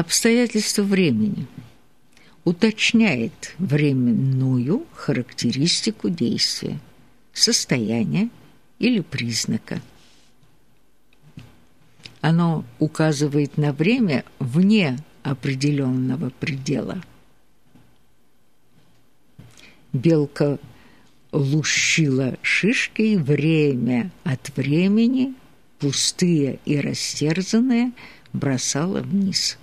Обстоятельства времени уточняет временную характеристику действия, состояния или признака. Оно указывает на время вне определенного предела. Белка лущила шишкой время от времени, пустые и растерзанные, бросала вниз.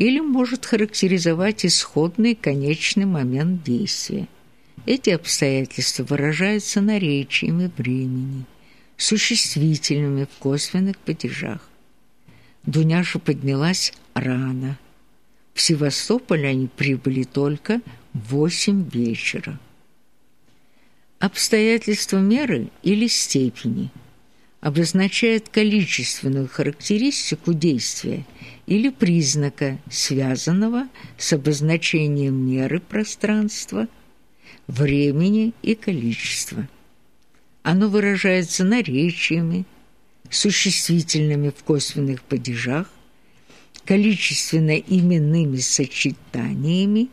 Или может характеризовать исходный конечный момент действия. Эти обстоятельства выражаются наречиями времени, существительными в косвенных падежах. Дуняша поднялась рано. В Севастополь они прибыли только в восемь вечера. Обстоятельства меры или степени обозначает количественную характеристику действия или признака, связанного с обозначением меры пространства, времени и количества. Оно выражается наречиями, существительными в косвенных падежах, количественно-именными сочетаниями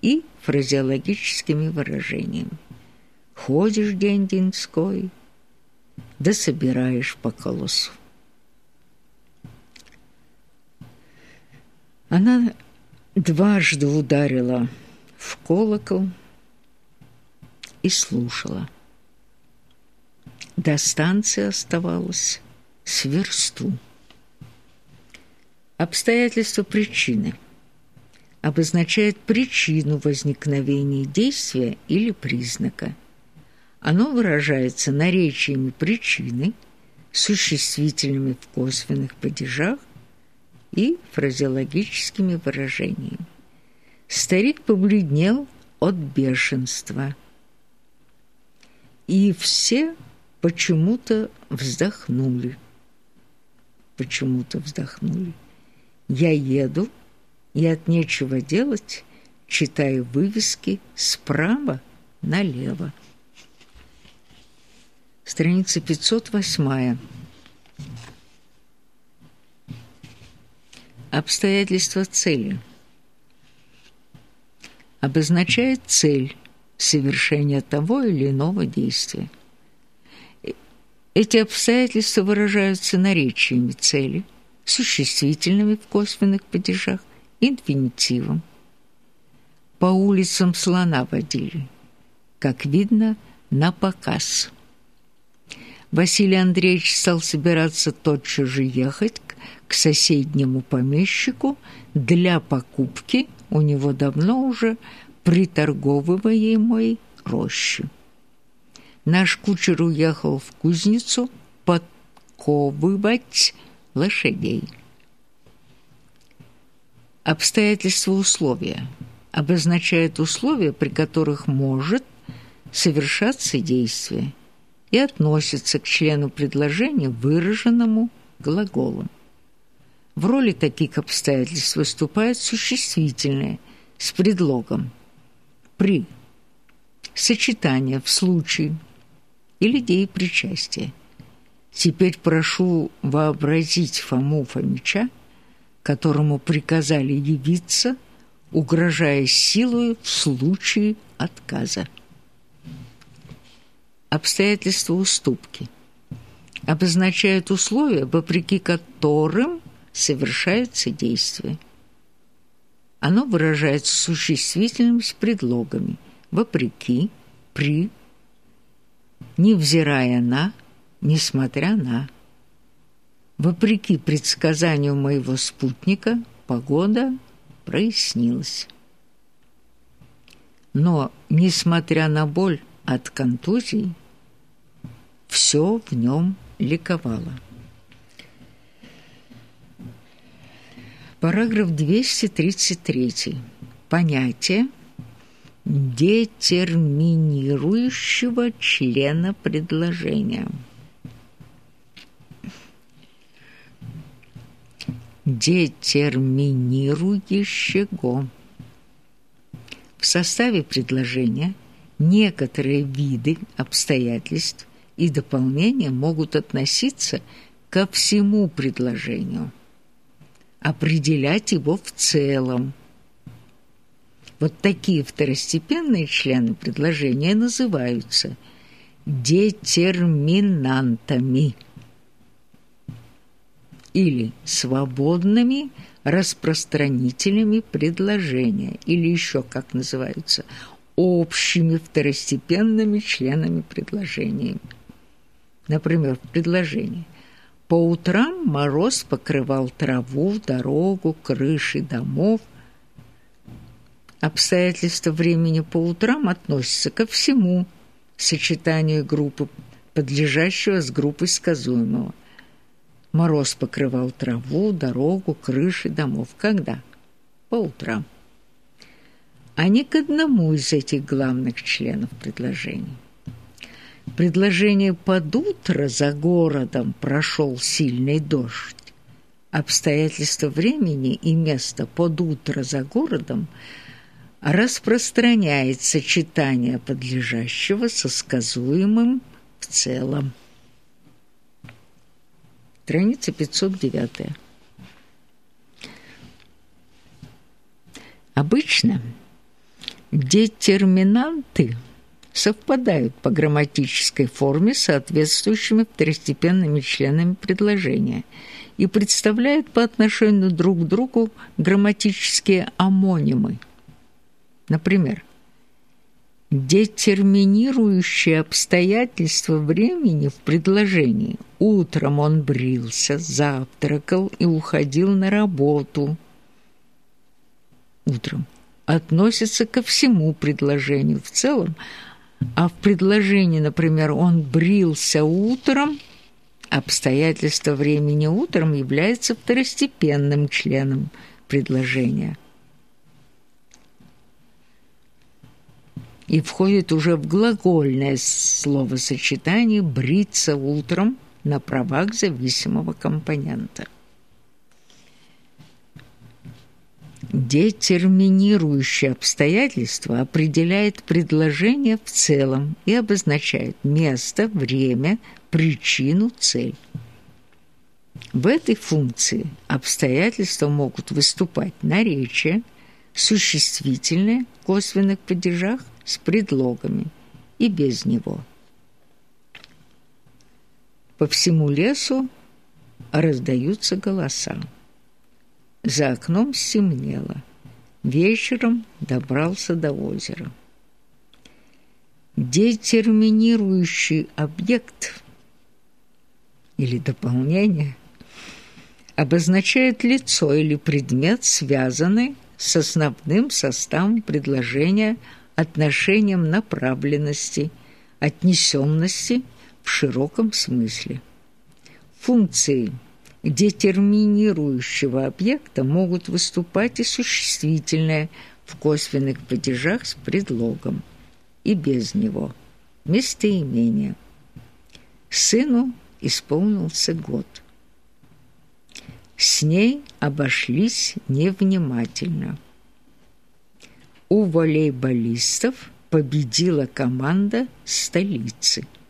и фразеологическими выражениями. Ходишь день-деньской, да собираешь по колосу. Она дважды ударила в колокол и слушала. До станции оставалось с версту. Обстоятельства причины обозначает причину возникновения действия или признака. Оно выражается наречиями причины, существительными в косвенных падежах и фразеологическими выражениями. Старик побледнел от бешенства. И все почему-то вздохнули. Почему-то вздохнули. Я еду, и от нечего делать читаю вывески справа налево. Страница 508. Обстоятельства цели. Обозначает цель совершения того или иного действия. Эти обстоятельства выражаются наречиями цели, существительными в косвенных падежах, инфинитивом. По улицам слона водили, как видно, на показ. Василий Андреевич стал собираться тотчас же ехать к соседнему помещику для покупки у него давно уже приторговываемой рощи. Наш кучер уехал в кузницу подковывать лошадей. Обстоятельства условия обозначают условия, при которых может совершаться действие и относится к члену предложения, выраженному глаголом. В роли таких обстоятельств выступает существительное с предлогом «при», сочетание в случае или деепричастие. Теперь прошу вообразить Фому Фомича, которому приказали явиться, угрожая силой в случае отказа. Обстоятельства уступки обозначают условия, вопреки которым совершается действие. Оно выражается существительным с предлогами «вопреки», «при», «невзирая на», «несмотря на». Вопреки предсказанию моего спутника, погода прояснилась. Но, несмотря на боль от контузий, все в нем ликовало. Параграф 233. Понятие детерминирующего члена предложения – детерминирующего. В составе предложения некоторые виды обстоятельств и дополнения могут относиться ко всему предложению. Определять его в целом. Вот такие второстепенные члены предложения называются детерминантами или свободными распространителями предложения, или еще как называются, общими второстепенными членами предложения. Например, в предложении «По утрам мороз покрывал траву, дорогу, крыши домов». Обстоятельства времени по утрам относятся ко всему сочетанию группы подлежащего с группой сказуемого. Мороз покрывал траву, дорогу, крыши домов. Когда? По утрам. А не к одному из этих главных членов предложения. Предложение «под утро за городом прошел сильный дождь». Обстоятельства времени и места «под утро за городом» распространяет сочетание подлежащего со сказуемым в целом страница 509. Обычно детерминанты совпадают по грамматической форме с соответствующими второстепенными членами предложения и представляют по отношению друг к другу грамматические амонимы. Например, детерминирующие обстоятельства времени в предложении. Утром он брился, завтракал и уходил на работу. Утром относится ко всему предложению в целом, а в предложении, например, он брился утром, обстоятельство времени утром является второстепенным членом предложения. и входит уже в глагольное словосочетание «бриться утром» на правах зависимого компонента. Детерминирующее обстоятельство определяет предложение в целом и обозначает место, время, причину, цель. В этой функции обстоятельства могут выступать наречие, существительное в косвенных падежах с предлогами и без него. По всему лесу раздаются голоса. За окном стемнело. Вечером добрался до озера. Детерминирующий объект или дополнение обозначает лицо или предмет, связанный с основным составом предложения – отношением направленности, отнесенности в широком смысле. Функции детерминирующего объекта могут выступать и существительное в косвенных падежах с предлогом и без него. Местоимение. Сыну исполнился год. С ней обошлись невнимательно у волейболистов победила команда столицы –